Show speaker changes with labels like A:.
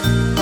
A: Bye.